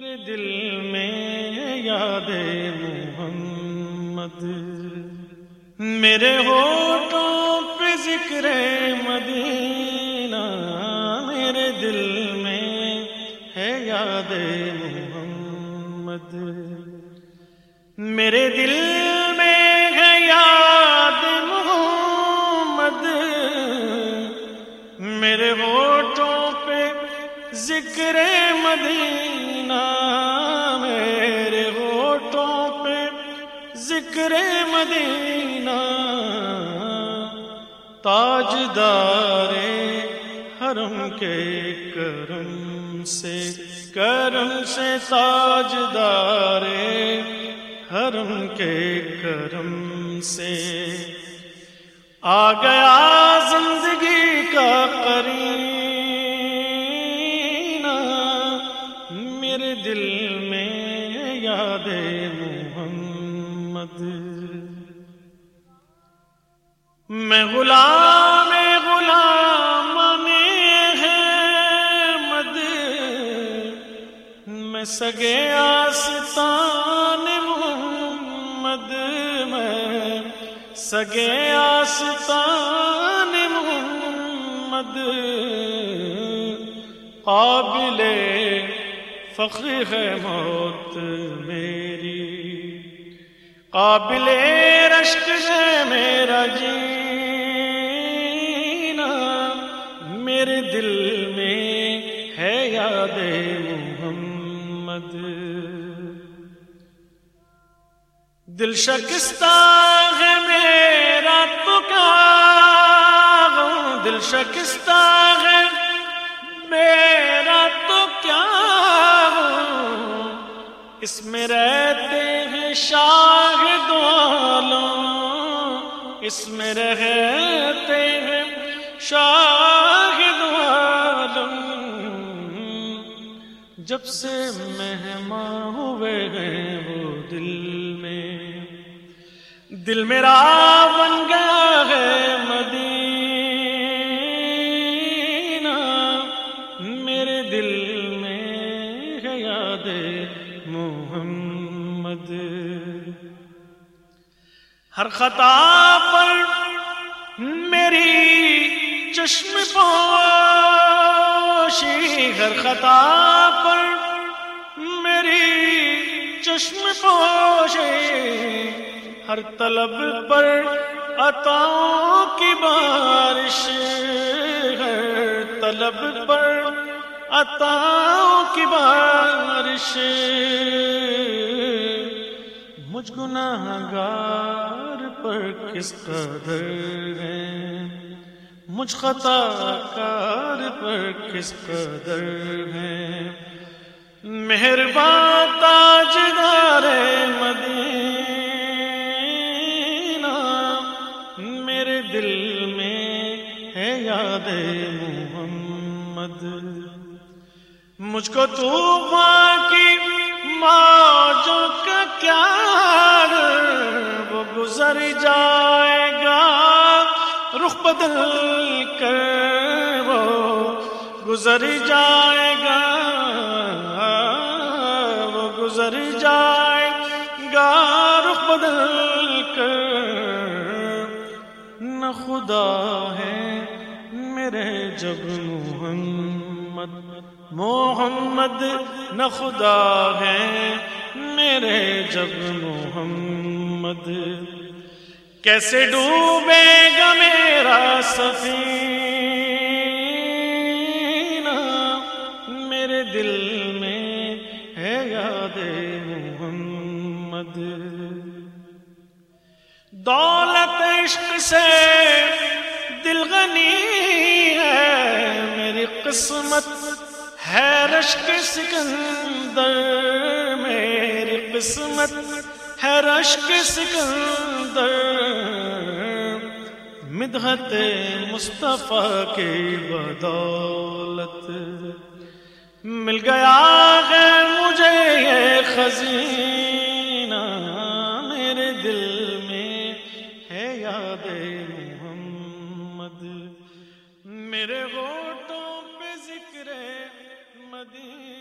میرے دل میں یاد محمد۔ میرے ہوٹوں پہ ذکر مدینہ میرے دل میں ہے یاد محمد۔ میرے دل ذکر مدینہ میرے ہوٹوں پہ، ذکر مدینہ۔ تاجدار حرم کے کرم سے کرم سے تاجدار حرم کے کرم سے۔ آ گیا زندگی کا دل میں یاد محمد۔ میں غلام غلام میں ہے مد میں سگے آستان محمد۔ میں سگے آستان محمد۔ قابل فخر ہے موت میری۔ قابل رشک ہے میرا جینا۔ میرے دل میں ہے یاد محمد۔ دل شکستہ ہے میرا تو کیا دل شکستہ اس میں رہتے ہیں شاہ دعالوں جب سے مہمان ہوئے ہیں وہ دل میں۔ دل میرا بن گیا ہے مدینہ۔ میرے دل میں ہے یاد محمد ہر خطا پر میری چشم پوشی، ہر خطا پر میری چشم پوشی، ہر طلب پر عطاؤں کی بارش، ہر طلب پر عطاؤں کی بارش۔ مجھ گناہ گار پر کس قدر ہے؟ مجھ خطا کار پر کس قدر ہے؟ مہربان تاجدار مدینہ، میرے دل میں ہے یاد محمد۔ مجھ کو تو کی موجوں کا کیا بدل کر وہ گزر جائے گا، وہ گزر جائے گا، رخ بدل کر نہ خدا ہے میرے جب محمد محمد، نہ خدا ہے میرے جب محمد۔ کیسے ڈوبے گا میرا سفینہ؟ میرے دل میں ہے یاد محمد۔ دولت عشق سے دل غنی ہے، میری قسمت ہے رشک سکندر۔ میری قسمت ہے رشک سکندر۔ در مدحت مصطفیٰ کی بدولت۔ مل گیا ہے مجھے یہ خزینہ، میرے دل میں ہے یاد محمد۔ میرے ہوٹوں پہ ذکر مدینہ